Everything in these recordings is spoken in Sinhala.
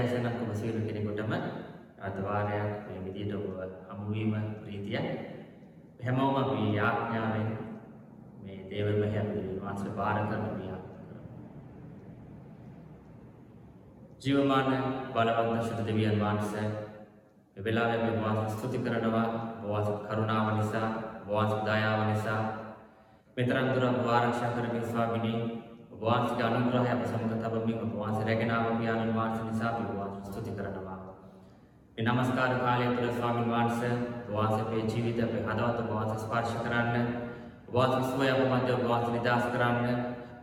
සුව උදෑසනක් ඔබ සියලු කෙනෙකුටම අදවාරයක් මේ විදිහට ඔබ හමුවීම ප්‍රීතිය. හැමෝම අපි යාඥාවෙන් මේ දේව මහත්මයාගේ වහන්සේ බාර කරන මේ ජීවමාන බලවන්ත ශුද්ධ දෙවියන් වහන්සේ මේ වෙලාවේ අපි වහන්සේ ස්තුති කරනවා. වහන්සේ කරුණාව නිසා වහන්සේ දයාව නිසා. මෙතරම් දුර ආරක්ෂා කරමින් ස්වාමිනී වහන්සේගේ අනුග්‍රහය අප සමග තබමින් ඔබ වහන්සේ රැගෙන ආව පියාණන් වහන්සේ නිසා අපි වහන්සේ ස්තුති කරනවා. මේ নমස්කාර කාලය තුළ ස්වාමීන් වහන්සේ වහන්සේ අපේ ජීවිත අපේ හදවත ඔබ වහන්සේ ස්පර්ශ කරන්න, ඔබ වහන්සේ සුවය අප මැද ඔබ වහන්සේ නිදාස් කරන්න,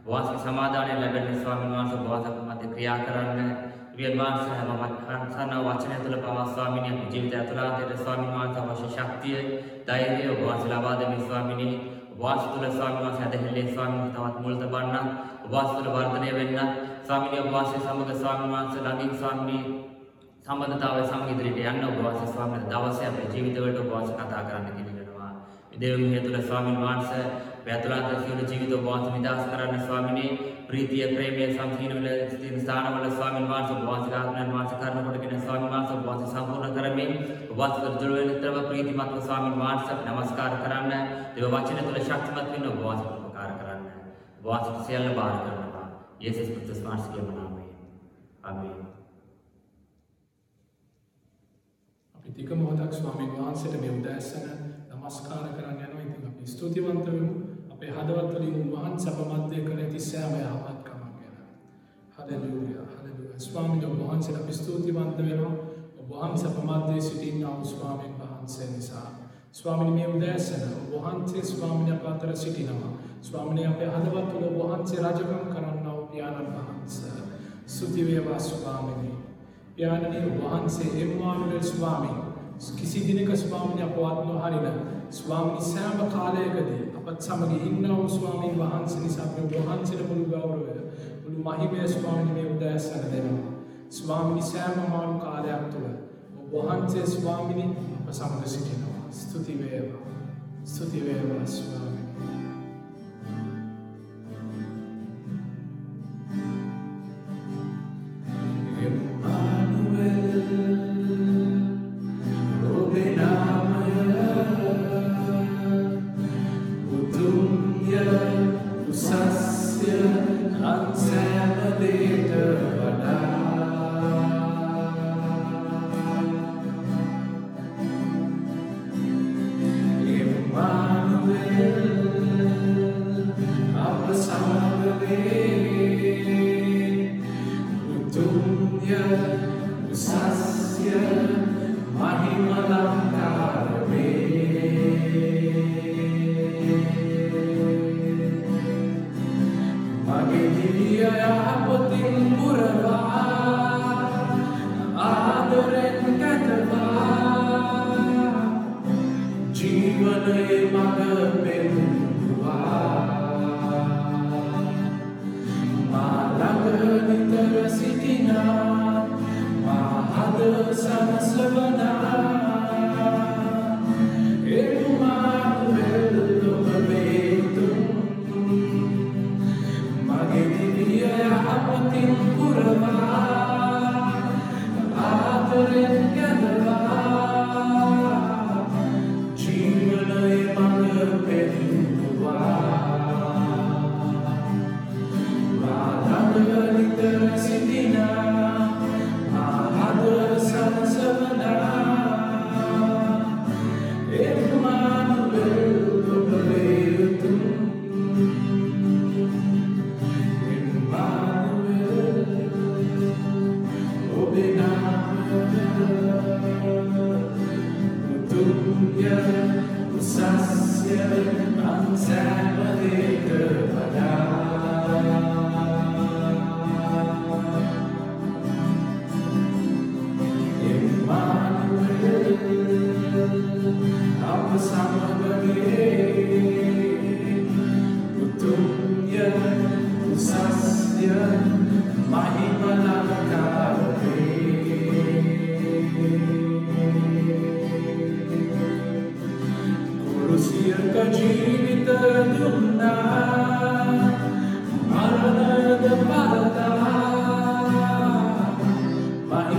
ඔබ වහන්සේ සමාදානය ලැබෙන ස්වාමීන් වහන්සේ ඔබ වහන්සේ අප මැද ක්‍රියා කරන්න, වියන් වහන්සේ හැම මත්හන් වචනය තුළ පවා ස්වාමිනිය අපේ ජීවිතය ඇතුළාන්තයට ස්වාමීන් වහන්සේ අවශ්‍ය ශක්තිය, ධෛර්යය ඔබ වහන්සේ ලබා දෙමින් ස්වාමිනී වාසි තුළ ස්වාමීන් වහන්සේ ඇදහිල්ලේ ස්වාමීන් තවත් මුල් තබන්න වාසි තුළ වර්ධනය වෙන්න ස්වාමීන් වහන්සේ සමග ස්වාමීන් වහන්සේ ළඟින් ස්වාමීන් සම්බන්ධතාවය සමග ඉදිරියට යන්න ඔබ වහන්සේ ස්වාමීන් දවසේ අපේ ජීවිතවලට ඔබ වහන්සේ කතා කරන්න කියලා දේව මිහිය තුළ ස්වාමීන් වහන්සේ පැතුලාන්ත සියලු ජීවිත ඔබ වහන්සේ නිදාස් කරන්න ස්වාමිනේ ප්‍රීතිය ප්‍රේමය සම්පීන වල ස්ථිර ස්ථානවල ස්වාමීන් වහන්සේ ඔබ වහන්සේ ආඥාන් වහන්සේ කරන කොටගෙන ස්වාමීන් වහන්සේ ඔබ වහන්සේ සම්පූර්ණ කරමින් ඔබ වහන්සේ දුර වෙනතරම ප්‍රීතිමත්ව ස්වාමීන් වහන්සේ නමස්කාර කරන්න දේව වචන තුළ ශක්තිමත් වෙන්න ඔබ වහන්සේ උපකාර කරන්න ඔබ වහන්සේ සියල්ල බාර කරනවා යේසුස් ක්‍රිස්තුස් වහන්සේගේ නාමයෙන් ආමේන් අපි ටික මොහොතක් ස්වාමීන් වහන්සේට මේ උදෑසන නමස්කාර කරන්න යනවා. ඉතින් අපි ස්තුතිවන්ත වෙමු. අපේ හදවත් වලින් උන්වහන්සේ අප මැද්දේ කළ ඇති සෑම යහපත්කම ගැන. හලෙලූයා. හලෙලූයා. ස්වාමීන් වහන්සේට අපි ස්තුතිවන්ත වෙනවා. ඔබ වහන්සේ අප මැද්දේ සිටිනා වූ ස්වාමීන් වහන්සේ නිසා. ස්වාමිනී මේ උදෑසන ඔබ වහන්සේ ස්වාමිනී අප අතර සිටිනවා. ස්වාමිනී අපේ හදවත් තුළ ඔබ වහන්සේ රජකම් කරන්නා වූ පියාණන් වහන්සේ. ස්තුති වේවා ස්වාමිනී. පියාණනි ඔබ වහන්සේ එම්මානුවෙල් ස්වාමීන් කිසි දිනක ස්වාමිනි අපවත් නොහරින ස්වාමිනි සෑම කාලයකදී අපත් සමග ඉන්නා ස්වාමීන් වහන්සේ නිසා අපේ වහන්සේට මුළු ගෞරවය මුළු මහිමය ස්වාමිනි මේ උදෑසන දෙනවා. ස්වාමිනි සෑම මානු කාලයක් තුළ ඔබ වහන්සේ ස්වාමිනි අප සමග සිටිනවා. ස්තුති වේවා ස්තුති වේවා ස්වාමී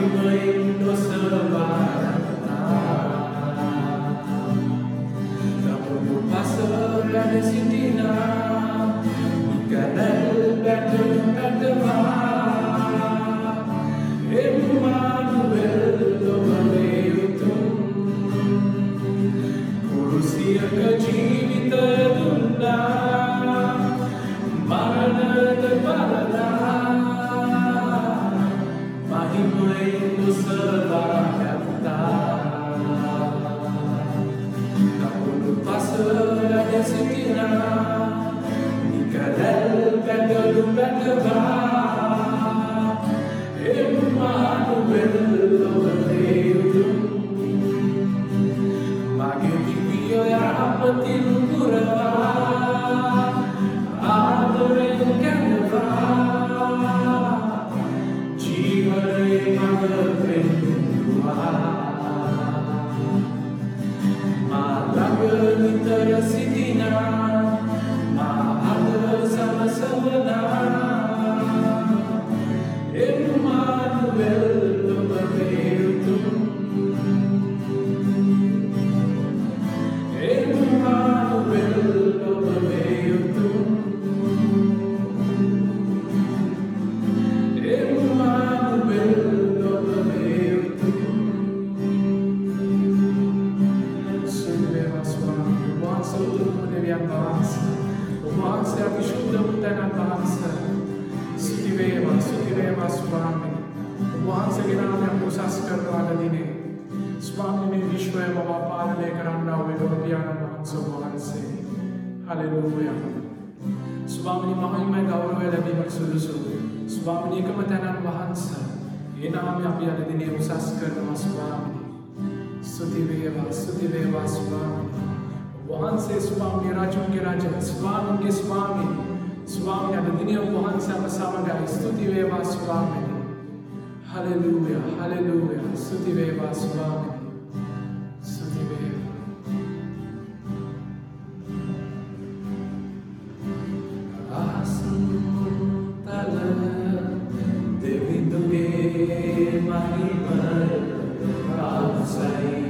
Thank you. ස්වාමිනීකම තැනන් වහන්ස. ඒනාම අපි අලදිනේ උසස් කරනවා ස්වාමිනි. සුතිවේවා සුතිවේවා ස්වාමිනි. වහන්සේ ස්වාමිනී රාජුන්ගේ රාජ ස්වාමින්ගේ ස්වාමිනි. ස්වාමිනී අලදිනේ වහන්සේම සමගයි. ස්තුතිවේවා ස්වාමිනි. Hallelujah hallelujah. සුතිවේවා ස්වාමිනි. my neighbor outside.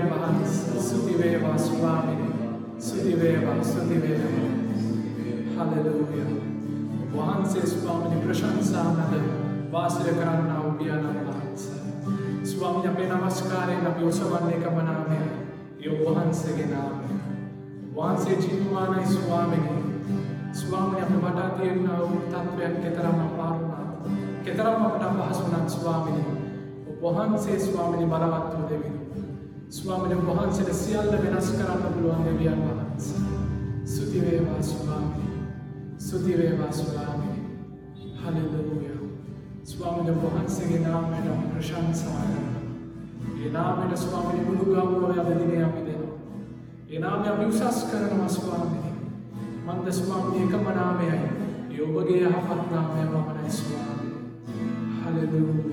වේවා සුති වේවා ස්වාමිනි සුති වේවා සුති වේවා හලෙලූයා වහන්සේ ස්වාමිනි ප්‍රශංසානද වාසය කරන්නා වූ පියාණන් වහන්සේ. ස්වාමී අපේ නමස්කාරයෙන් අපි ඔසවන්නේ කමනාමය යෝ වහන්සේගේ නාමය. වහන්සේ ජීවමානයි ස්වාමිනි. ස්වාමී අප වටා තියෙනා වූ තත්වයක් කෙතරම් අපාරුණා කෙතරම් අපට අපහසු වුණත් ස්වාමිනි? වහන්සේ ස්වාමිනි බලවත් වූ දෙවිනි ස්වාමිනි වහන්සේට සියල්ල වෙනස් කරන්න පුළුවන් දෙවියන් වහන්සේ. ස්තුති වේවා ස්වාමිනි. ස්තුති වේවා ස්වාමිනි. හලෙලූයා. ස්වාමිනි වහන්සේගේ නාමයට අපි ප්‍රශංසා කරනවා. ඒ නාමයට ස්වාමිනි මුළු ගෞරවය අද දිනේ අපි දෙනවා. ඒ නාමය අපි උසස් කරනවා ස්වාමිනි. මන්ද ස්වාමිනි එකම නාමයයි. ඒ ඔබගේ යහපත් නාමය පමණයි ස්වාමිනි. Hallelujah.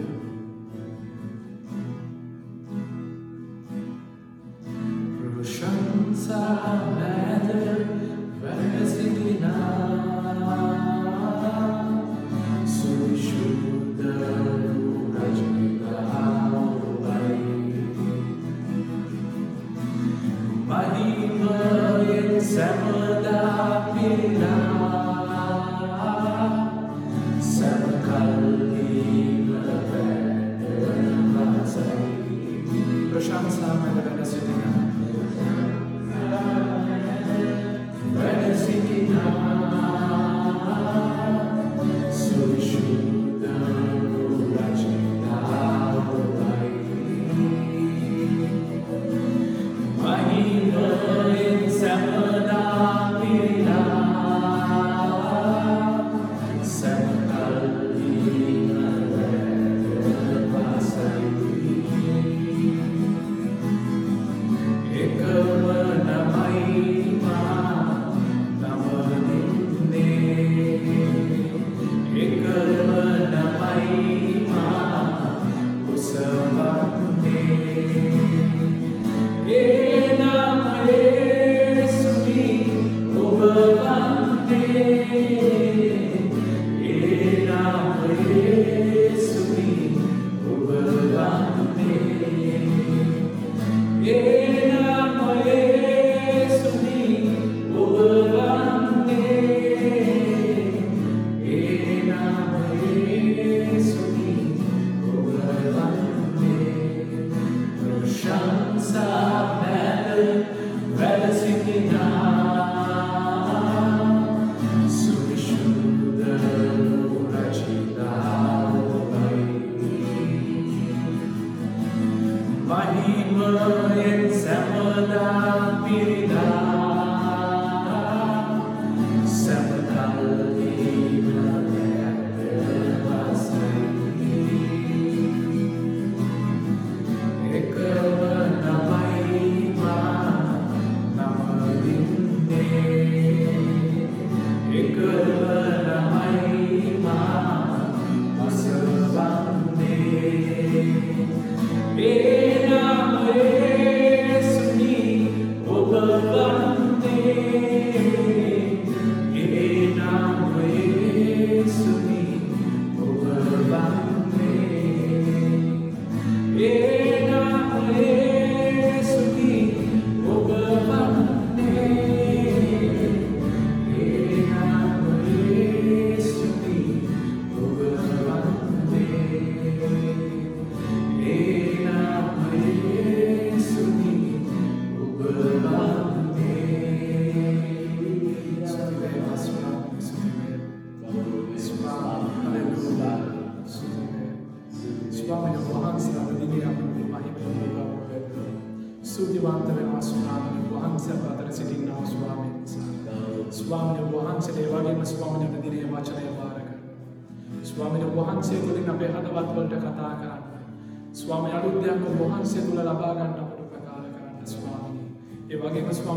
măi înseamnă da pila, Seamnă calibă pe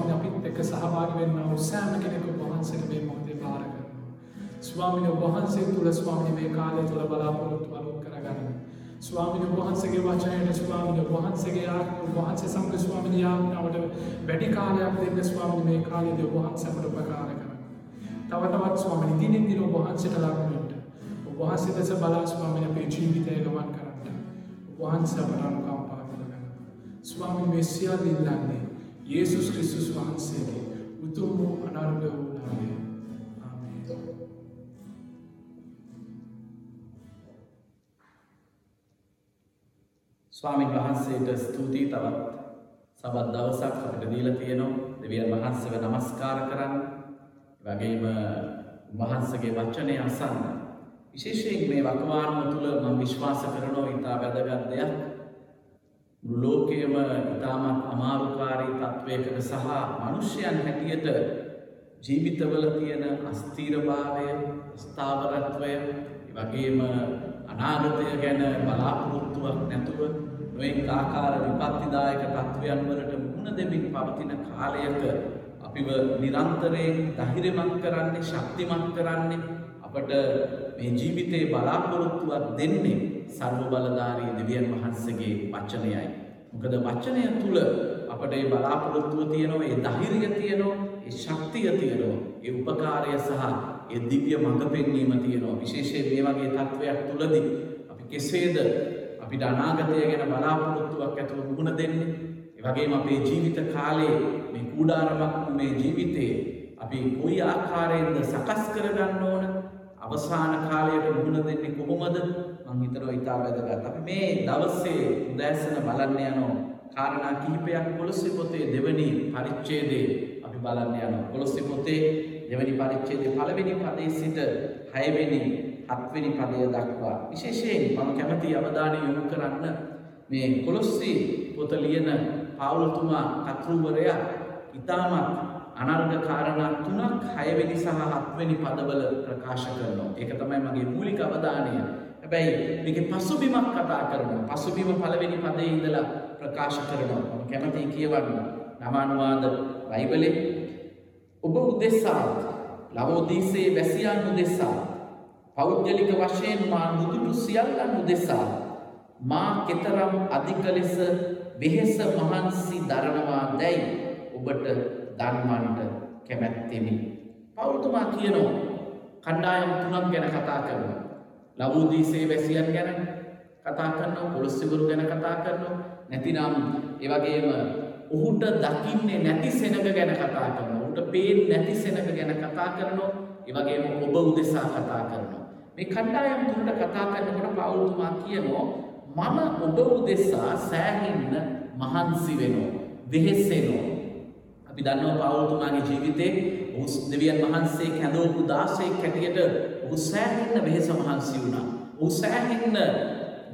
ස්වාමීන් අපිත් එක්ක සහභාගී වෙන්න වූ සෑම කෙනෙකු වහන්සේට මේ මොහොතේ බාර කරනවා. ස්වාමීන් වහන්සේ තුළ ස්වාමීන් මේ කාලය තුළ බලාපොරොත්තු අලුත් කරගන්න. ස්වාමීන් වහන්සේගේ වචනයට ස්වාමීන් වහන්සේගේ ආත්ම වහන්සේ සමග ස්වාමීන් යාඥාවට වැඩි කාලයක් දෙන්න ස්වාමීන් මේ කාලයේදී වහන්සේ අපට ප්‍රකාර කරන්න. තව තවත් ස්වාමීන් දිනින් දින වහන්සේට ලක් වෙන්න. වහන්සේ දෙස බලා ස්වාමීන් අපේ ජීවිතය ගමන් කරන්න. වහන්සේ අපට අනුකම්පා කරගන්න. ස්වාමීන් මේ සියල්ල ඉල්ලන්නේ යේසුස් ක්‍රිස්තුස් වහන්සේගේ උතුම් වූ අනර්ග වූ නාමයෙන්. ආමේන්. ස්වාමින් වහන්සේට ස්තුතියි තවත් සබත් දවසක් අපිට දීලා තියෙනවා. දෙවියන් වහන්සේව নমස්කාර කරන්න. වගේම වහන්සේගේ වචනය අසන්න. විශේෂයෙන් මේ වකවානුව තුළ මම විශ්වාස කරනවා ඉතා වැදගත් දෙයක්. මුළු ලෝකයේම ඉතාමත් අමාරුකාරී තත්වයකට සහ මිනිසයන් හැටියට ජීවිතවල තියෙන අස්ථීරභාවය ස්ථාවරත්වය වගේම අනාගතය ගැන බලාපොරොත්තුවක් නැතුව නොයෙක් ආකාර විපත්තිදායක තත්ත්වයන් වලට මුහුණ දෙමින් පවතින කාලයක අපිව නිරන්තරයෙන් ධෛර්යමත් කරන්නේ ශක්තිමත් කරන්නේ අපට මේ ජීවිතේ බලාපොරොත්තුවක් දෙන්නේ සර්ව බලධාරී දෙවියන් වහන්සේගේ වචනයයි. මොකද වචනය තුල අපට ඒ බලාපොරොත්තුව තියෙනවා, ඒ ධෛර්යය තියෙනවා, ඒ ශක්තිය තියෙනවා, ඒ උපකාරය සහ ඒ දිව්‍ය මඟ පෙන්වීම තියෙනවා. විශේෂයෙන් මේ වගේ තත්වයක් තුලදී අපි කෙසේද අපිට අනාගතය ගැන බලාපොරොත්තුවක් ඇතුව මුහුණ දෙන්නේ? ඒ වගේම අපේ ජීවිත කාලයේ මේ කූඩාරමක් මේ ජීවිතේ අපි කොයි ආකාරයෙන්ද සකස් කරගන්න ඕන? අවසාන කාලයට මුහුණ දෙන්නේ කොහොමද? මං හිතනවා ඊට වැදගත්. අපි මේ දවසේ උදෑසන බලන්න යනවා කාරණා කිහිපයක් කොලොස්සේ පොතේ දෙවැනි පරිච්ඡේදයේ අපි බලන්න යනවා. කොලොස්සේ පොතේ දෙවැනි පරිච්ඡේදයේ පළවෙනි පදයේ සිට හයවෙනි හත්වෙනි පදය දක්වා විශේෂයෙන් මම කැමති අවධානය යොමු කරන්න මේ කොලොස්සි පොත ලියන පාවුලතුමා කතෘවරයා ඉතාමත් අනර්ග කාරණා තුනක් හයවෙනි සහ හත්වෙනි පදවල ප්‍රකාශ කරනවා. ඒක තමයි මගේ මූලික අවධානය. හැබැයි මේකේ පසුබිමක් කතා කරනවා. පසුබිම පළවෙනි පදයේ ඉඳලා ප්‍රකාශ කරනවා. මම කැමතියි කියවන්න. නවානුවාද බයිබලේ ඔබ උදෙසා ලවෝදීසේ වැසියන් උදෙසා පෞද්ගලික වශයෙන් මා නුදුටු සියල්ලන් උදෙසා මා කෙතරම් අධික ලෙස වෙහෙස මහන්සි දරනවා දැයි ඔබට දන්වන්ට කැමැත්තෙමි. පවුතුමා කියනවා කණ්ඩායම් තුනක් ගැන කතා කරනවා. ලවූදීසේ වැසියන් ගැන කතා කරනවා පොළොස්සිවරු ගැන කතා කරනවා. නැතිනම් ඒවගේම ඔහුට දකින්නේ නැති සෙනග ගැන කතා කරනවා. ඔහුට පේන් නැති සෙනග ගැන කතා කරනවා. ඒවගේම ඔබ උදෙසා කතා කරනවා. මේ කණ්ඩායම් තුනට කතා කරනකොට පවුල්තුමා කියනවා මම ඔබ උදෙසා සෑහෙන්න මහන්සි වෙනවා වෙහෙස්සෙනවා අපි දන්නවා පවුල්තුමාගේ ජීවිතේ ඔහු දෙවියන් වහන්සේ කැඳවපු දාසයෙක් හැටියට ඔහු සෑහෙන්න වෙහෙස මහන්සි වුණා. ඔහු සෑහෙන්න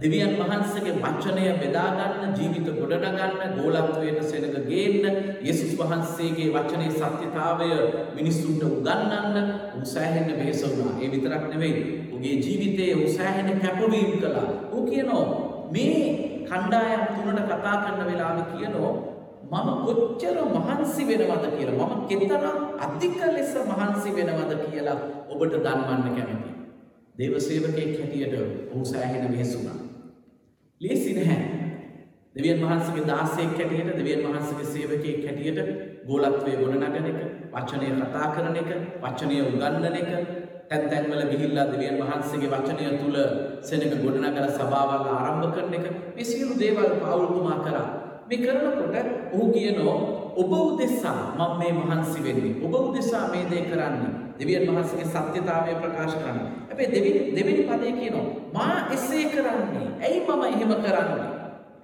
දෙවියන් වහන්සේගේ වචනය බෙදාගන්න ජීවිත ගොඩනගන්න ගෝලත්වයට සෙනග ගේන්න යේසුස් වහන්සේගේ වචනේ සත්‍යතාවය මිනිස්සුන්ට උගන්වන්න ඔහු සෑහෙන්න වෙහෙස වුණා. ඒ විතරක් නෙවෙයි. ඔහුගේ ජීවිතයේ ඔහු සෑහෙන්න කැපවීම කළා. ඔහු කියනවා මේ කණ්ඩායම් තුනට කතා කරන වෙලාවේ කියනවා මම කොච්චර මහන්සි වෙනවද කියලා මම කෙතරම් අධික ලෙස මහන්සි වෙනවද කියලා ඔබට දන්වන්න කැමතියි. දේව සේවකයෙක් හැටියට ඔහු සෑහෙන වෙහෙසුණා. ලේසි නැහැ. දෙවියන් වහන්සේගේ දාසයෙක් හැටියට දෙවියන් වහන්සේගේ සේවකයෙක් හැටියට ගෝලත්වයේ ගොඩනගන එක, වචනය කතා කරන එක, වචනය උගන්වන එක, තැන් තැන්වල ගිහිල්ලා දෙවියන් වහන්සේගේ වචනය තුල සෙනඟ ගොඩනගලා සභාවල් ආරම්භ කරන එක මේ සියලු දේවල් පවුල්තුමා කරා. මේ කරනකොට ඔහු කියනවා ඔබ උදෙසා මම මේ මහන්සි වෙන්නේ. ඔබ උදෙසා මේ දේ කරන්නේ. දෙවියන් වහන්සේගේ සත්‍යතාවය ප්‍රකාශ කරන්න. හැබැයි දෙවෙනි දෙවෙනි පදේ කියනවා මා එසේ කරන්නේ. ඇයි මම එහෙම කරන්නේ?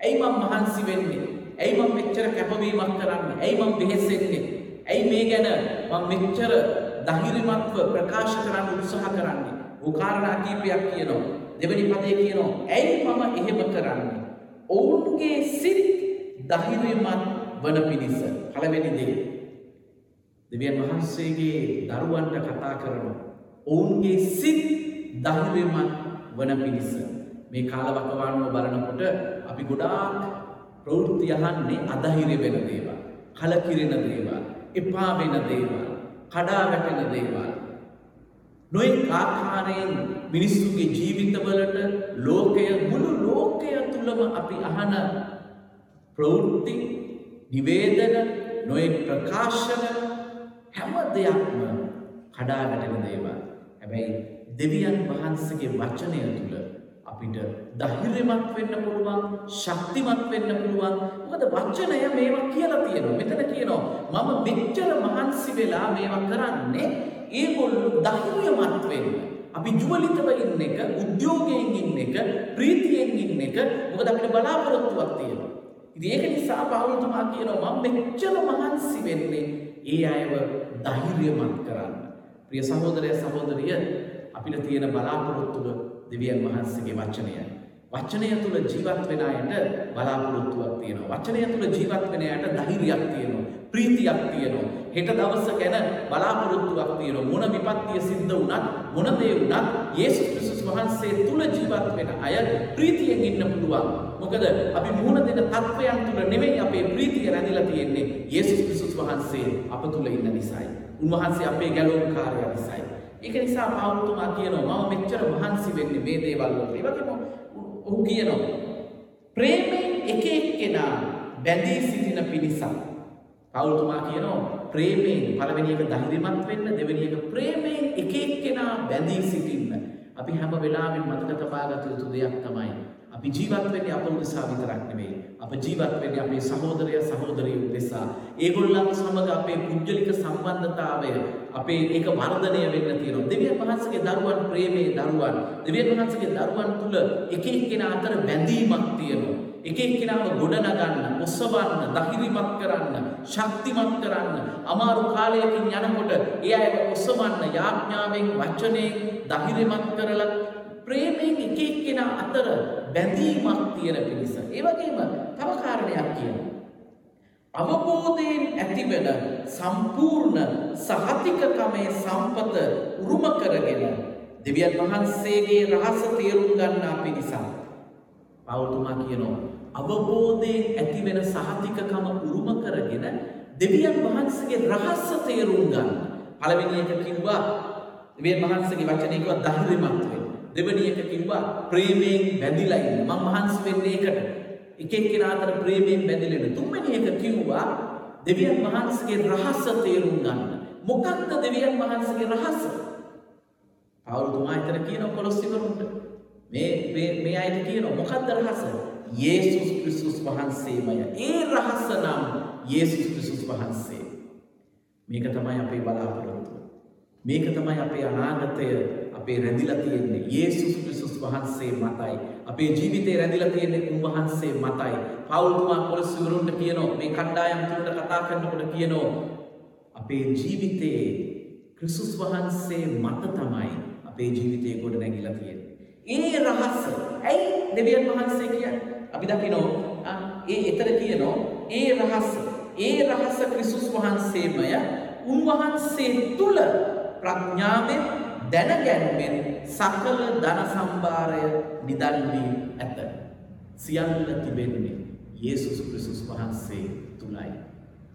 ඇයි මම මහන්සි වෙන්නේ? ඇයි මම මෙච්චර කැපවීමක් කරන්නේ? ඇයි මම වෙහෙසෙන්නේ? ඇයි මේ ගැන මම මෙච්චර ධෛර්යමත්ව ප්‍රකාශ කරන්න උත්සාහ කරන්නේ? ਉਹ කාරණා කීපයක් කියනවා. දෙවෙනි පදේ කියනවා ඇයි මම එහෙම කරන්නේ? ඔවුන්ගේ සිත් ධෛර්යමත් වන පිණිස පළවෙනි දේ දෙවියන් වහන්සේගේ දරුවන්ට කතා කරනවා. ඔවුන්ගේ සිත් ධෛර්යමත් වන පිණිස මේ කාලවකවානුව බලනකොට අපි ගොඩාක් ප්‍රවෘත්ති අහන්නේ අධෛර්ය වෙන දේවල්, කලකිරෙන දේවල්, එපා වෙන දේවල්, කඩා වැටෙන දේවල්. නොයෙක් ආකාරයෙන් මිනිස්සුගේ ජීවිතවලට ලෝකය මුළු ලෝකය තුළම අපි අහන ප්‍රවෘත්ති නිවේදන නොයෙක් ප්‍රකාශන හැම දෙයක්ම කඩා වැටෙන දේවල්. හැබැයි දෙවියන් වහන්සේගේ වචනය තුළ අපිට ධෛර්යමත් වෙන්න පුළුවන්, ශක්තිමත් වෙන්න පුළුවන්. මොකද වචනය මේවා කියලා තියෙනවා. මෙතන කියනවා මම මෙච්චර මහන්සි වෙලා මේවා කරන්නේ ඒගොල්ලෝ ධෛර්යමත් වෙන්න. අපි ජුවලිතව ඉන්න එක, උද්‍යෝගයෙන් ඉන්න එක, ප්‍රීතියෙන් ඉන්න එක මොකද අපිට බලාපොරොත්තුවක් තියෙනවා. ඉතින් ඒක නිසා පවුල්තුමා කියනවා මම මෙච්චර මහන්සි වෙන්නේ ඒ අයව ධෛර්යමත් කරන්න. ප්‍රිය සහෝදරය සහෝදරිය අපිට තියෙන බලාපොරොත්තුව දෙවියන් වහන්සේගේ වචනයයි. වචනය තුළ ජීවත් වෙන අයට බලාපොරොත්තුවක් තියෙනවා. වචනය තුළ ජීවත් වෙන අයට ධෛර්යයක් තියෙනවා. ප්‍රීතියක් තියෙනවා. හෙට දවස ගැන බලාපොරොත්තුවක් තියෙනවා. මොන විපත්තිය සිද්ධ වුණත් මොන දේ වුණත් යේසුස් ක්‍රිස්තුස් වහන්සේ තුළ ජීවත් වෙන අය ප්‍රීතියෙන් ඉන්න පුළුවන්. මොකද අපි මුහුණ දෙන තත්වයන් තුළ නෙමෙයි අපේ ප්‍රීතිය රැඳිලා තියෙන්නේ. යේසුස් ක්‍රිස්තුස් වහන්සේ අප තුළ ඉන්න නිසායි. උන්වහන්සේ අපේ ගැලවුම්කාරයා නිසායි. ඒක නිසා පාවුතුමා කියනවා මම මෙච්චර මහන්සි වෙන්නේ මේ දේවල් වලට. ඒ වගේම ඔහු කියනවා ප්‍රේමයෙන් එක එක්කෙනා බැඳී සිටින පිණිසක්. පවුල්තුමා කියනවා ප්‍රේමයෙන් පළවෙනි එක ධෛර්යමත් වෙන්න දෙවෙනි එක ප්‍රේමයෙන් එක එක්කෙනා බැඳී සිටින්න. අපි හැම වෙලාවෙම මතක තබා ගත යුතු දෙයක් තමයි අපි ජීවත් වෙන්නේ අප උදෙසා විතරක් නෙවෙයි. අප ජීවත් වෙන්නේ අපේ සහෝදරය සහෝදරියෝ උදෙසා. ඒගොල්ලන් සමග අපේ පුද්ගලික සම්බන්ධතාවය අපේ ඒක වර්ධනය වෙන්න තියෙනවා. දෙවියන් වහන්සේගේ දරුවන් ප්‍රේමයේ දරුවන්. දෙවියන් වහන්සේගේ දරුවන් තුල එක එක්කෙනා අතර බැඳීමක් තියෙනවා. එක එක්කෙනාව ගොඩනගන්න, ඔසවන්න, ධෛර්යමත් කරන්න, ශක්තිමත් කරන්න, අමාරු කාලයකින් යනකොට ඒ අයව ඔසවන්න යාඥාවෙන් වචනයෙන් ධෛර්යමත් කරලා ප්‍රේමයෙන් එක එක්කෙනා අතර බැඳීමක් තියෙන පිණිස. ඒ වගේම තව කාරණයක් කියනවා. අවබෝධයෙන් ඇතිවෙන සම්පූර්ණ සහතිකකමේ සම්පත උරුම කරගෙන දෙවියන් වහන්සේගේ රහස තේරුම් ගන්නා පිණිසක්. පවුල්තුමා කියනවා අවබෝධයෙන් ඇතිවෙන සහතිකකම උරුම කරගෙන දෙවියන් වහන්සේගේ රහස තේරුම් ගන්න. පළවෙනි එක කිව්වා දෙවියන් වහන්සේගේ වචනේ කිව්වා ධෛර්යමත් වෙන්න. දෙවෙනි එක කිව්වා ප්‍රේමයෙන් බැඳිලා ඉන්න. මම මහන්සි වෙන්නේ ඒකට. එක එක්කෙනා අතර ප්‍රේමයෙන් බැඳිලා ඉන්න. තුන්වෙනි එක කිව්වා දෙවියන් වහන්සේගේ රහස තේරුම් ගන්න. මොකක්ද දෙවියන් වහන්සේගේ රහස? පවුල්තුමා එතන කියන කොලොස්සිවරුන්ට මේ මේ මේ අයට කියනවා මොකක්ද රහස? යේසුස් ක්‍රිස්තුස් වහන්සේමය. ඒ රහස නම් යේසුස් ක්‍රිස්තුස් වහන්සේ. මේක තමයි අපේ බලාපොරොත්තුව. මේක තමයි අපේ අනාගතය අපේ රැඳිලා තියෙන්නේ යේසුස් ක්‍රිස්තුස් වහන්සේ මතයි. අපේ ජීවිතේ රැඳිලා තියෙන්නේ උන්වහන්සේ මතයි. පවුල්තුමා කොලොස්සිවරුන්ට කියනවා මේ කණ්ඩායම් තුනට කතා කරනකොට කියනවා අපේ ජීවිතේ ක්‍රිස්තුස් වහන්සේ මත තමයි අපේ ජීවිතේ ගොඩ නැගිලා තියෙන්නේ. ඒ රහස ඇයි දෙවියන් වහන්සේ කියන්නේ? අපි දකිනවා ඒ එතන කියනවා ඒ රහස ඒ රහස ක්‍රිස්තුස් වහන්සේමය උන්වහන්සේ තුල ප්‍රඥාවෙන් දැනගැන්මෙන් සකල ධන සම්භාරය නිදන් වී ඇත. සියල්ල තිබෙන්නේ යේසුස් ක්‍රිස්තුස් වහන්සේ තුලයි.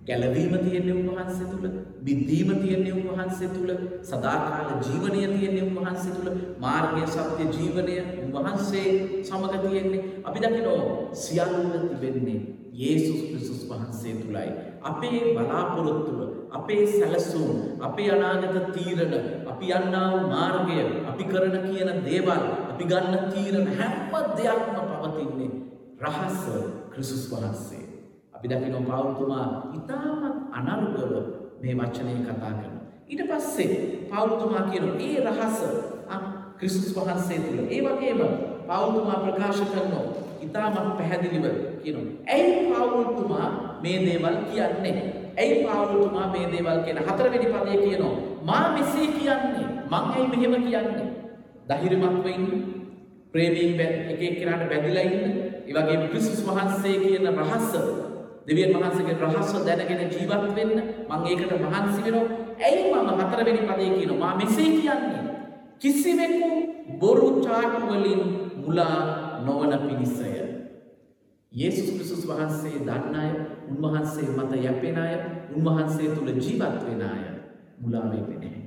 ගැලවීම තියෙන්නේ උන්වහන්සේ තුල, බිද්දීම තියෙන්නේ උන්වහන්සේ තුල, සදාකාල ජීවනය තියෙන්නේ උන්වහන්සේ තුල, මාර්ගය සත්‍ය ජීවනය උන්වහන්සේ සමග තියෙන්නේ. අපි දකිනවා සියල්ල තිබෙන්නේ යේසුස් ක්‍රිස්තුස් වහන්සේ තුලයි. අපේ බලාපොරොත්තුව, අපේ සැලසුම්, අපේ අනාගත තීරණ, අපි යන්නා වූ මාර්ගය, අපි කරන කියන දේවල්, අපි ගන්න තීරණ හැම දෙයක්ම පවතින්නේ රහස ක්‍රිස්තුස් වහන්සේ. අපි දකිනවා පවුල්තුමා ඉතාමත් අනර්ගව මේ වචනය කතා කරනවා. ඊට පස්සේ පවුල්තුමා කියනවා ඒ රහස ක්‍රිස්තුස් වහන්සේ තුළ. ඒ වගේම පවුල්තුමා ප්‍රකාශ කරනවා ඉතාමත් පැහැදිලිව කියනවා. ඇයි පවුල්තුමා මේ දේවල් කියන්නේ? ඇයි පවුල්තුමා මේ දේවල් කියන හතරවෙනි පදයේ කියනවා මා මෙසේ කියන්නේ මං ඇයි මෙහෙම කියන්නේ? ධෛර්යමත්ව ඉන්න ප්‍රේමයෙන් එක එක්කෙනාට බැඳිලා ඉන්න ඒ වගේම ක්‍රිස්තුස් වහන්සේ කියන රහස දෙවියන් වහන්සේගේ රහස දැනගෙන ජීවත් වෙන්න මම ඒකට මහන්සි වෙනවා. ඇයි මම හතරවෙනි පදේ කියනවා? මා මෙසේ කියන්නේ කිසිවෙකු බොරු චාටු වලින් මුලා නොවන පිණිසය. යේසුස් ක්‍රිස්තුස් වහන්සේ දන්න අය, උන්වහන්සේ මත යැපෙන අය, උන්වහන්සේ තුල ජීවත් වෙන අය මුලා වෙන්නේ නැහැ.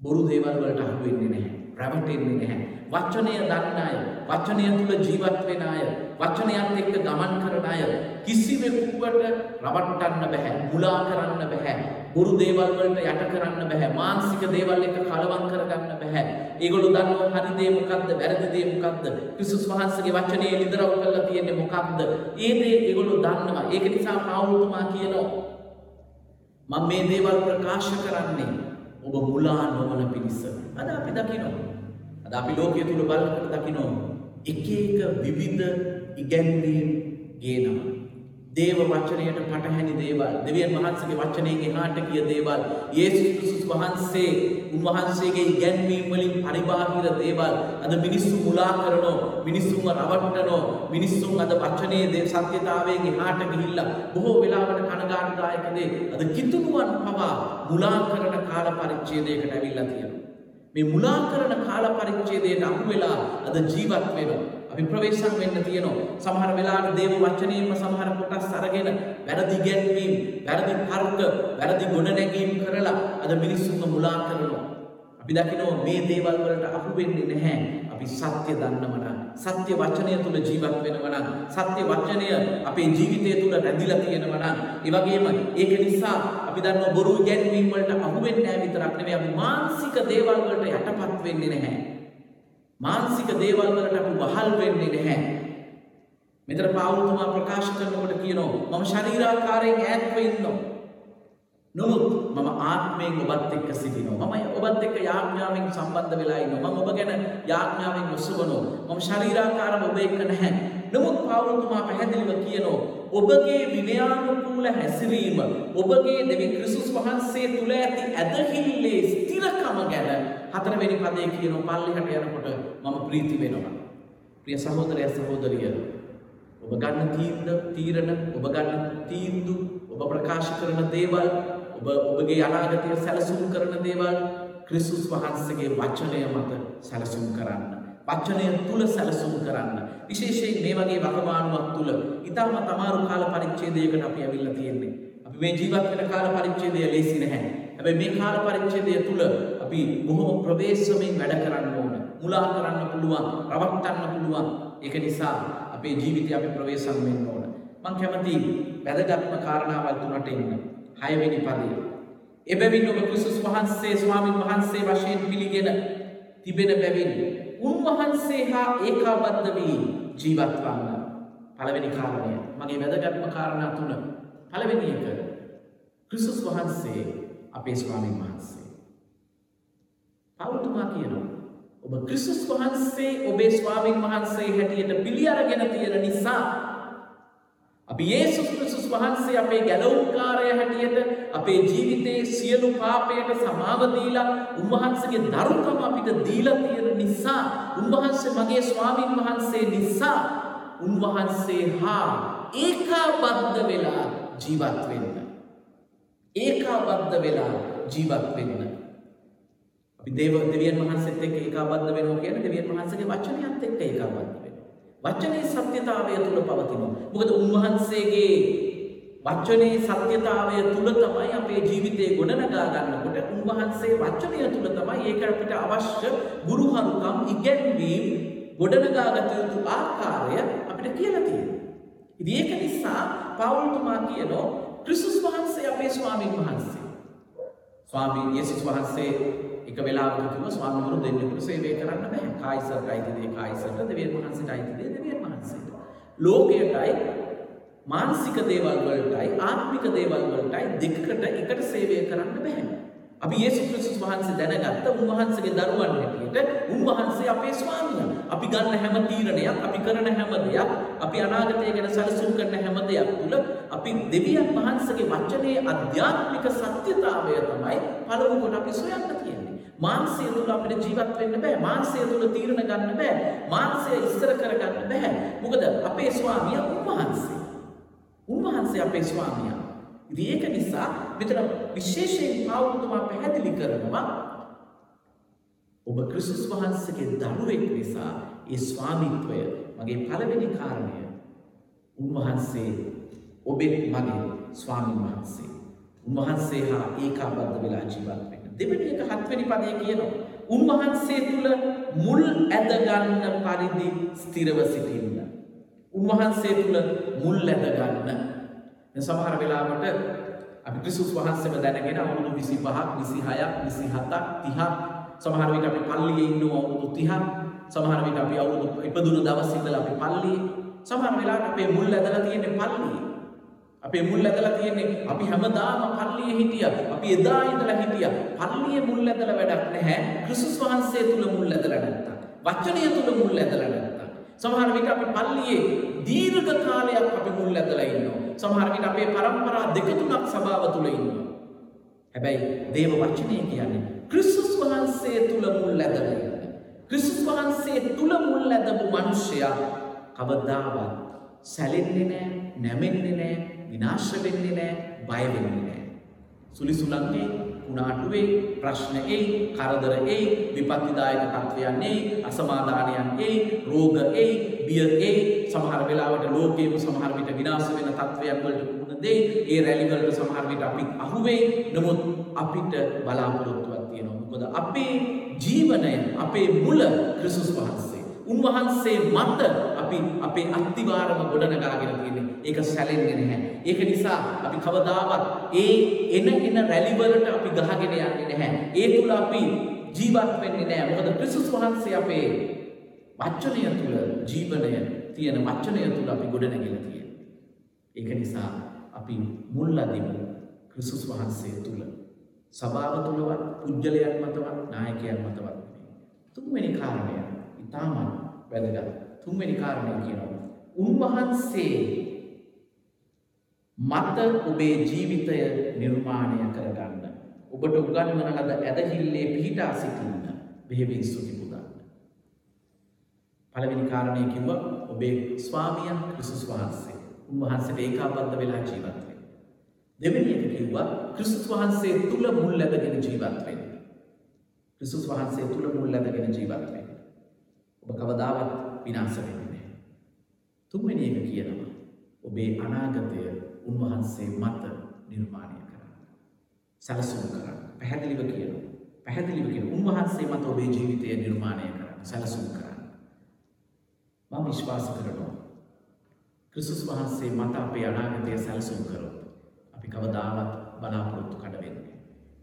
බොරු දේවල් වලට අහු වෙන්නේ නැහැ. රැවටෙන්නේ නැහැ. වචනය දන්න අය, වචනය තුල ජීවත් වෙන අය, වචනයත් එක්ක ගමන් කරන අය කිසිවෙකුට රවට්ටන්න බෑ, මුලා කරන්න බෑ. බොරු දේවල් වලට යට කරන්න බෑ. මානසික දේවල් එක්ක කලවම් කරගන්න බෑ. ඒගොල්ලෝ දන්නවා හරි දේ මොකද්ද, වැරදි දේ මොකද්ද? ක්‍රිස්තුස් වහන්සේගේ වචනේ ලිදරව් කරලා තියෙන්නේ මොකක්ද? ඒ දේ ඒගොල්ලෝ දන්නවා. ඒක නිසා පාවුල්තුමා කියනවා මම මේ දේවල් ප්‍රකාශ කරන්නේ ඔබ මුලා නොවන පිණිස. අද අපි දකිනවා. අද අපි ලෝකයේ තුල බලනකොට දකිනවා එක එක විවිධ ඉගැන්වීම් ගේනවා. දේව වචනයට පටහැනි දේවල්, දෙවියන් වහන්සේගේ වචනයෙන් එහාට ගිය දේවල්, යේසුස් ක්‍රිස්තුස් වහන්සේ උන්වහන්සේගේ ඉගැන්වීම් වලින් පරිබාහිර දේවල් අද මිනිස්සු මුලා කරනවා, මිනිස්සුන්ව රවට්ටනවා, මිනිස්සුන් අද වචනේ දේ සත්‍යතාවයෙන් එහාට ගිහිල්ලා බොහෝ වෙලාවට කනගාටුදායක දේ අද කිතුණුවන් පවා මුලා කරන කාල පරිච්ඡේදයකට ඇවිල්ලා තියෙනවා. මේ මුලා කරන කාල පරිච්ඡේදයට අහු වෙලා අද ජීවත් වෙනවා. අපි ප්‍රවේශම් වෙන්න තියෙනවා. සමහර වෙලාවට දේව වචනයෙන්ම සමහර කොටස් අරගෙන වැරදි ගැන්වීම්, වැරදි තර්ක, වැරදි ගොඩනැගීම් කරලා අද මිනිස්සුන්ව මුලා කරනවා. අපි දකිනවා මේ දේවල් වලට අහු වෙන්නේ නැහැ. අපි සත්‍ය දන්නව නම්, සත්‍ය වචනය තුල ජීවත් වෙනව නම්, සත්‍ය වචනය අපේ ජීවිතය තුල රැඳිලා තියෙනව නම්, ඒ වගේම ඒක නිසා අපි දන්නවා බොරු ගැන්වීම් වලට අහු වෙන්නේ නැහැ විතරක් නෙවෙයි අපි මානසික දේවල් වලට යටපත් වෙන්නේ නැහැ. මානසික දේවල් වලට අපි වහල් වෙන්නේ නැහැ. මෙතන පාවුල්තුමා ප්‍රකාශ කරනකොට කියනවා මම ශරීරාකාරයෙන් ඈත්ව ඉන්නවා. නමුත් මම ආත්මයෙන් ඔබත් එක්ක සිටිනවා. මම ඔබත් එක්ක යාඥාවෙන් සම්බන්ධ වෙලා ඉන්නවා. මම ඔබ ගැන යාඥාවෙන් ඔසවනවා. මම ශරීරාකාරව ඔබ එක්ක නැහැ. නමුත් පාවුල්තුමා පැහැදිලිව කියනවා ඔබගේ විනයානුකූල හැසිරීම ඔබගේ දෙවි ක්‍රිස්තුස් වහන්සේ තුල ඇති ඇදහිල්ලේ ස්ථිරකම ගැන හතරවෙනි පදේ කියනවා පල්ලෙහාට යනකොට මම ප්‍රීති වෙනවා. ප්‍රිය සහෝදරය සහෝදරිය ඔබ ගන්න තීන්ද තීරණ ඔබ ගන්න තීන්දුව ඔබ ප්‍රකාශ කරන දේවල් ඔබ ඔබගේ අනාගතය සැලසුම් කරන දේවල් ක්‍රිස්තුස් වහන්සේගේ වචනය මත සැලසුම් කරන්න. වචනය තුල සැලසුම් කරන්න. විශේෂයෙන් මේ වගේ වකවානුවක් තුල ඊටම තමාරු කාල පරිච්ඡේදයකට අපි ඇවිල්ලා තියෙන්නේ. අපි මේ ජීවත් වෙන කාල පරිච්ඡේදය ලේසි නැහැ. හැබැයි මේ කාල පරිච්ඡේදය තුල අපි බොහොම ප්‍රවේශමෙන් වැඩ කරන්න ඕන. මුලා කරන්න පුළුවන්, රවට්ටන්න පුළුවන්. ඒක නිසා අපේ ජීවිතය අපි ප්‍රවේශම් වෙන්න ඕන. මම කැමති වැදගත්ම කාරණාවල් තුනට එන්න. 6 වෙනි පදය. එබැවින් ඔබ ක්‍රිස්තුස් වහන්සේ ස්වාමින් වහන්සේ වශයෙන් පිළිගෙන තිබෙන බැවින් උන්වහන්සේ හා ඒකාබද්ධ වී ජීවත් වන්න. පළවෙනි කාරණය. මගේ වැදගත්ම කාරණා තුන. පළවෙනි එක ක්‍රිස්තුස් වහන්සේ අපේ ස්වාමින් වහන්සේ. පවුතුමා කියනවා ඔබ ක්‍රිස්තුස් වහන්සේ ඔබේ ස්වාමින් වහන්සේ හැටියට පිළි අරගෙන තියෙන නිසා අපි යේසුස් ක්‍රිස්තුස් වහන්සේ අපේ ගැලවුම්කාරය හැටියට අපේ ජීවිතයේ සියලු පාපයට සමාව දීලා උන්වහන්සේගේ දරුකම අපිට දීලා තියෙන නිසා උන්වහන්සේ මගේ ස්වාමින් වහන්සේ නිසා උන්වහන්සේ හා ඒකාබද්ධ වෙලා ජීවත් වෙන්න. ඒකාබද්ධ වෙලා ජීවත් වෙන්න. අපි දේව දෙවියන් වහන්සේත් එක්ක ඒකාබද්ධ වෙනවා කියන්නේ දෙවියන් වහන්සේගේ වචනයත් එක්ක ඒකාබද්ධ වෙනවා. වචනේ සත්‍යතාවය තුල පවතිනවා. මොකද උන්වහන්සේගේ වචනේ සත්‍යතාවය තුල තමයි අපේ ජීවිතේ ගොඩනගා ගන්නකොට උන්වහන්සේ වචනය තුල තමයි ඒක අපිට අවශ්‍ය ගුරුහරුකම් ඉගැන්වීම් ගොඩනගාගත යුතු ආකාරය අපිට කියලා තියෙනවා. ඉතින් ඒක නිසා පවුල්තුමා කියනවා ක්‍රිස්තුස් වහන්සේ අපේ ස්වාමීන් වහන්සේ. ස්වාමීන් යේසුස් වහන්සේ එක වෙලාවක කිව්වා ස්වාමීන් වහන්සේ දෙන්නෙකුට සේවය කරන්න බෑ. කායිසර්ට අයිති දේ කායිසර්ට, දෙවියන් වහන්සේට අයිති දේ දෙවියන් වහන්සේට. ලෝකයටයි මානසික දේවල් වලටයි ආත්මික දේවල් වලටයි දෙකකට එකට සේවය කරන්න බෑ. අපි යේසුස් ක්‍රිස්තුස් වහන්සේ දැනගත්ත උන්වහන්සේගේ දරුවන් හැටියට උන්වහන්සේ අපේ ස්වාමියා. අපි ගන්න හැම තීරණයක්, අපි කරන හැම දෙයක්, අපි අනාගතය ගැන සැලසුම් කරන හැම දෙයක් තුල අපි දෙවියන් වහන්සේගේ වචනේ අධ්‍යාත්මික සත්‍යතාවය තමයි පළමු කොට අපි සොයන්න තියෙන්නේ. මානසය තුල අපිට ජීවත් වෙන්න බෑ. මානසය තුල තීරණ ගන්න බෑ. මානසය ඉස්තර කර ගන්න බෑ. මොකද අපේ ස්වාමියා උන්වහන්සේ උන්වහන්සේ අපේ ස්වාමියා. ඉතින් ඒක නිසා මෙතන විශේෂයෙන් පාවුල්තුමා පැහැදිලි කරනවා ඔබ ක්‍රිස්තුස් වහන්සේගේ දරුවෙක් නිසා ඒ ස්වාමිත්වය මගේ පළවෙනි කාරණය උන්වහන්සේ ඔබෙත් මගේ ස්වාමීන් වහන්සේ. උන්වහන්සේ හා ඒකාබද්ධ වෙලා ජීවත් වෙන්න. දෙවෙනි එක හත්වෙනි පදයේ කියනවා. උන්වහන්සේ තුල මුල් ඇදගන්න පරිදි ස්ථිරව සිටින්න. උන්වහන්සේ තුල මුල් ඇදගන්න. සමහර වෙලාවට අපි ක්‍රිස්තුස් වහන්සේව දැනගෙන අවුරුදු 25ක් 26ක් 27ක් 30ක් සමහර විට අපි පල්ලියේ ඉන්නවා අවුරුදු 30ක් සමහර විට අපි අවුරුදු ඉපදුන දවස් ඉඳලා අපි පල්ලියේ සමහර වෙලාවට අපේ මුල් ඇදලා තියෙන්නේ පල්ලියේ අපේ මුල් ඇදලා තියෙන්නේ අපි හැමදාම පල්ලියේ හිටියා. අපි එදා ඉඳලා හිටියා. පල්ලියේ මුල් ඇදලා වැඩක් නැහැ. ක්‍රිස්තුස් වහන්සේ තුල මුල් ඇදලා නැත්තම් වචනය තුල මුල් ඇදලා නැත්තම්. සමහර විට අපි පල්ලියේ දීර්ඝ කාලයක් අපි මුල් ඇදලා ඉන්නවා. සමහර විට අපේ પરම්පරා දෙක තුනක් සභාව තුල ඉන්නවා. හැබැයි දේව වචනය කියන්නේ ක්‍රිස්තුස් වහන්සේ තුල මුල් ඇදලා ඉන්න. ක්‍රිස්තුස් වහන්සේ තුල මුල් ඇදපු මිනිසයා කවදාවත් සැලෙන්නේ නැහැ නැමෙන්නේ නැහැ විනාශ වෙන්නේ නැහැ බය වෙන්නේ නැහැ සුලිසුලන්ගේ කුණාටුවේ ප්‍රශ්න එයි කරදර එයි විපත්තිදායක තත්ත්වයන් එයි අසමාදානයන් එයි රෝග එයි බිය එයි. සමහර වෙලාවට ලෝකයේම සමහර විට විනාශ වෙන තත්ත්වයන් වලට මුහුණ දෙයි. ඒ රැලි වලට සමහර විට අපි අහු වෙයි නමුත් අපිට බලාපොරොත්තුවක් තියෙනවා. මොකද අපේ ජීවනය අපේ මුල ක්‍රිස්තුස් වහන්සේ. උන්වහන්සේ මත අපි අපේ අත්තිවාරම ගොඩනගාගෙන තියෙන්නේ. ඒක සැලෙන්නේ නැහැ. ඒක නිසා අපි කවදාවත් ඒ එන එන රැලි වලට අපි ගහගෙන යන්නේ නැහැ. ඒ තුල අපි ජීවත් වෙන්නේ නැහැ. මොකද ක්‍රිස්තුස් වහන්සේ අපේ වචනය තුල ජීවනය තියෙන වචනය තුල අපි ගොඩනැගිලා තියෙන්නේ. ඒක නිසා අපි මුල් අදිමු ක්‍රිස්තුස් වහන්සේ තුල සභාව තුලවත් පුජ්‍යලයන් මතවත් නායකයන් මතවත් තුන්වෙනි කාරණය ඉතාමත් වැදගත්. තුන්වෙනි කාරණය කියනවා. උන්වහන්සේ මත ඔබේ ජීවිතය නිර්මාණය කරගන්න. ඔබට උගන්වන ලද ඇදහිල්ලේ පිහිටා සිටින්න. බෙහෙවින් ස්තුති පුදන්න. පළවෙනි කාරණය කිව්වා ඔබේ ස්වාමියා ක්‍රිස්තුස් වහන්සේ. උන්වහන්සේට ඒකාබද්ධ වෙලා ජීවත් වෙන්න. දෙවෙනි එක කිව්වා ක්‍රිස්තුස් වහන්සේ තුල මුල් ලැබගෙන ජීවත් වෙන්න. ක්‍රිස්තුස් වහන්සේ තුල මුල් ලැබගෙන ජීවත් වෙන්න. ඔබ කවදාවත් විනාශ වෙන්නේ නැහැ. තුන්වෙනි එක කියනවා ඔබේ අනාගතය උන්වහන්සේ මත නිර්මාණය කරන්න. සැලසුම් කරන්න. පැහැදිලිව කියනවා. පැහැදිලිව කියන උන්වහන්සේ මත ඔබේ ජීවිතය නිර්මාණය කරන්න. සැලසුම් කරන්න. මම විශ්වාස කරනවා. ක්‍රිස්තුස් වහන්සේ මත අපේ අනාගතය සැලසුම් කරොත් අපි කවදාවත් බලාපොරොත්තු කඩ වෙන්නේ.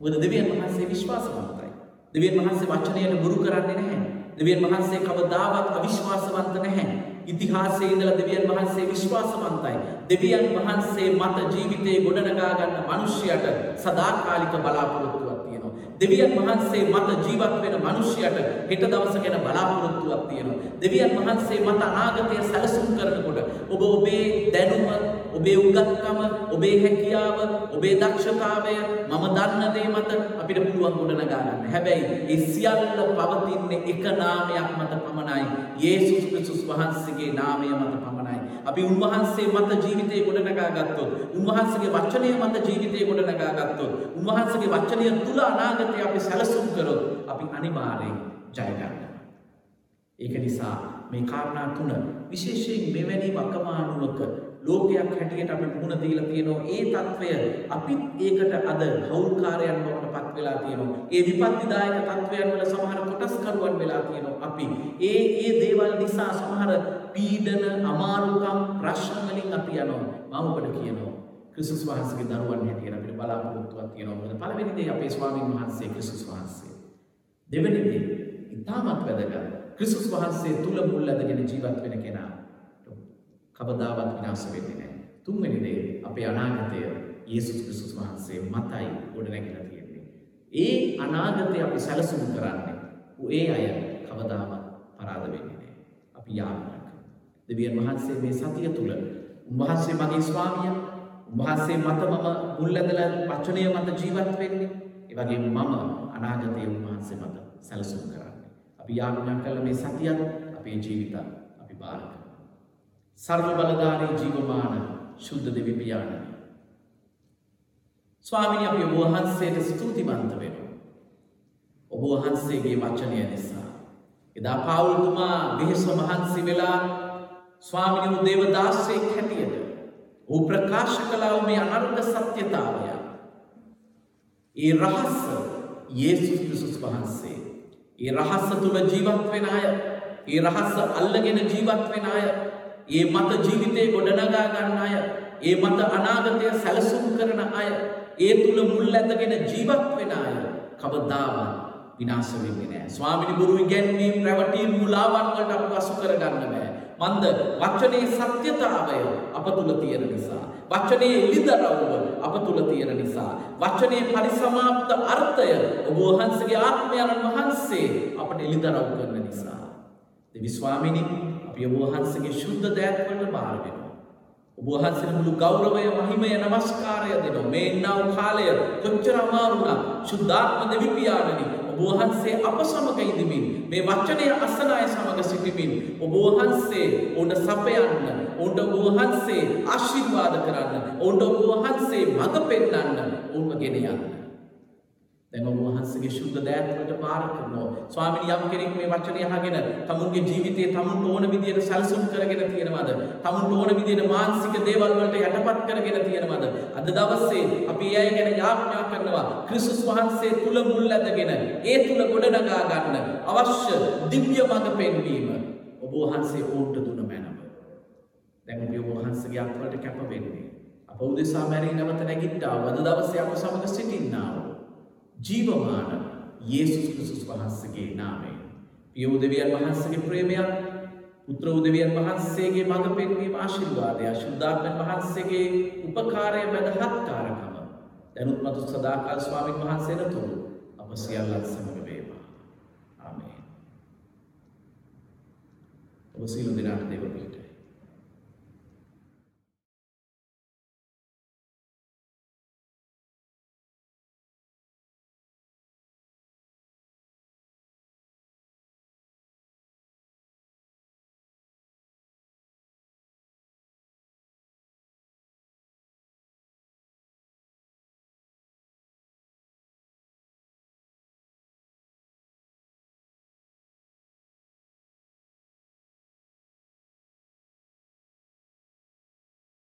මොකද දෙවියන් වහන්සේ විශ්වාසවන්තයි. දෙවියන් වහන්සේ වචනයට බොරු කරන්නේ නැහැ. දෙවියන් වහන්සේ කවදාවත් අවිශ්වාසවන්ත නැහැ. ඉතිහාසයේ ඉඳලා දෙවියන් වහන්සේ විශ්වාසවන්තයි. දෙවියන් වහන්සේ මත ජීවිතේ ගොඩනගා ගන්න මිනිසයාට සදාකාලික බලාපොරොත්තුවක් තියෙනවා. දෙවියන් වහන්සේ මත ජීවත් වෙන මිනිසයාට හෙට දවස ගැන බලාපොරොත්තුවක් තියෙනවා. දෙවියන් වහන්සේ මත අනාගතය සැලසුම් කරනකොට ඔබ ඔබේ දැනුම ඔබේ උගත්කම ඔබේ හැකියාව ඔබේ දක්ෂතාවය මම දන්න දේ මත අපිට පුළුවන් ගොඩනගා ගන්න. හැබැයි ඒ සියල්ල පවතින්නේ එක නාමයක් මත පමණයි. යේසුස් ක්‍රිස්තුස් වහන්සේගේ නාමය මත පමණයි. අපි උන්වහන්සේ මත ජීවිතේ ගොඩනගා ගත්තොත්, උන්වහන්සේගේ වචනය මත ජීවිතේ ගොඩනගා ගත්තොත්, උන්වහන්සේගේ වචනය තුල අනාගතය අපි සැලසුම් කරොත් අපි අනිවාර්යෙන් ජය ගන්නවා. ඒක නිසා මේ කාරණා තුන විශේෂයෙන් මෙවැනි වකමානුවක ලෝකයක් හැටියට අපි මුහුණ දීලා තියෙනවා. ඒ తත්වය අපිත් ඒකට අද හවුල්කාරයන් බවට පත් වෙලා තියෙනවා. ඒ විපත්තිදායක තත්වයන් වල සමහර කොටස්කරුවන් වෙලා තියෙනවා අපි. ඒ ඒ දේවල් නිසා සමහර පීඩන අමාරුකම් ප්‍රශ්න වලින් අපි යනවා. මම ඔබට කියනවා ක්‍රිස්තුස් වහන්සේගේ දරුවන් හැටියට අපිට බලාපොරොත්තුවක් තියෙනවා. මොකද පළවෙනි දේ අපේ ස්වාමීන් වහන්සේ ක්‍රිස්තුස් වහන්සේ. දෙවෙනි දේ ඉතාමත් වැදගත්. ක්‍රිස්තුස් වහන්සේ තුල මුල් ඇදගෙන ජීවත් වෙන කෙනා. කවදාවත් විනාශ වෙන්නේ නැහැ. තුන්වෙනි දේ අපේ අනාගතය යේසුස් ක්‍රිස්තුස් වහන්සේ මතයි ගොඩනැගිලා තියෙන්නේ. ඒ අනාගතය අපි සැලසුම් කරන්නේ. ඒ අය කවදාවත් පරාද වෙන්නේ නැහැ. අපි යාඥා කරමු. දෙවියන් වහන්සේ මේ සතිය තුල උන්වහන්සේ මගේ ස්වාමියා උන්වහන්සේ මත මම මුල් ඇදලා වචනය මත ජීවත් වෙන්නේ. ඒ වගේම මම අනාගතය උන්වහන්සේ මත සැලසුම් කරන්නේ. අපි යාඥා කළ මේ සතියත් අපේ ජීවිතත් අපි බාර කරමු. සර්ව බලධාරී ජීවමාන ශුද්ධ දෙවි පියාණන් ස්වාමිනි අපි ඔබ වහන්සේට ස්තුතිවන්ත වෙනවා. ඔබ වහන්සේගේ වචනය නිසා. එදා පවුල්තුමා බිහිස මහන්සි වෙලා ස්වාමිනි වූ දේවදාසයෙක් හැටියට ඔහු ප්‍රකාශ කළාව මේ අනර්ග සත්‍යතාවය. ඒ රහස්ස යේසුස් ක්‍රිස්තුස් වහන්සේ. ඒ රහස්ස තුල ජීවත් වෙන අය, ඒ රහස්ස අල්ලගෙන ජීවත් වෙන අය, ඒ මත ජීවිතේ ගොඩනගා ගන්න අය, ඒ මත අනාගතය සැලසුම් කරන අය, ඒ තුල මුල් ඇඳගෙන ජීවත් වෙන අය කවදාවත් විනාශ වෙන්නේ නැහැ. ස්වාමිනී බුරු ඉගැන්වීම් රැවටීම් මුලාවන් වලට අපි වසු කරගන්න බෑ. මන්ද වචනේ සත්‍යතාවය අප තුල තියෙන නිසා වචනේ එළිදරව්ව අප තුල තියෙන නිසා වචනේ පරිසමාප්ත අර්ථය ඔබ වහන්සේගේ ආත්මයන් වහන්සේ අපට එළිදරව් කරන නිසා දෙවි ස්වාමිනී අපි ඔබ වහන්සේගේ ශුද්ධ දෑත් වලට බාර වෙනවා ඔබ වහන්සේට මුළු ගෞරවය මහිමය නමස්කාරය දෙනවා. මේ ඉන්නා වූ කාලය කොච්චර අමාරු වුණා ශුද්ධාත්ම දෙවි පියාණනි ඔබ වහන්සේ අප සමග ඉදමින් මේ වචනය අසන අය සමග සිටිමින් ඔබ වහන්සේ ඔවුන්ට සපයන්න ඔවුන්ට ඔබ වහන්සේ ආශිර්වාද කරන්න ඔවුන්ට ඔබ වහන්සේ මඟ පෙන්වන්න ඔවුන්ව ගෙන යන්න. දැන් ඔබ වහන්සේගේ ශුද්ධ දෑත්වලට බාර කරනවා. ස්වාමිනී යම් කෙනෙක් මේ වචනය අහගෙන තමුන්ගේ ජීවිතයේ තමුන්ට ඕන විදියට සැලසුම් කරගෙන තියෙනවද? තමුන්ට ඕන විදියට මානසික දේවල් වලට යටපත් කරගෙන තියෙනවද? අද දවසේ අපි ඒ අය ගැන යාඥා කරනවා. ක්‍රිස්තුස් වහන්සේ තුල මුල් ඇදගෙන ඒ තුල ගොඩනගා ගන්න අවශ්‍ය දිව්‍ය මඟ පෙන්වීම ඔබ වහන්සේ ඕන්ට දුන මැනව. දැන් ඔබ වහන්සේගේ අත්වලට කැප වෙන්නේ. අප උදෙසා මැරී නැවත නැගිට්ටා. අද දවසේ අප සමග සිටින්නා වූ ජීවමාන යේසුස් ක්‍රිස්තුස් වහන්සේගේ නාමයෙන්. පිය උදවියන් වහන්සේගේ ප්‍රේමයක් පුත්‍ර උදවියන් වහන්සේගේ මඟ පෙන්වීම ආශිර්වාදය ශුද්ධාත්මයන් වහන්සේගේ උපකාරය මැදහත්කාරකම දැනුත් මතු සදාකාල ස්වාමීන් වහන්සේට තුරු අප සියල්ලන් සමග වේවා. ආමේන්. ඔබ සියලු දෙනාට දෙව පිහිට.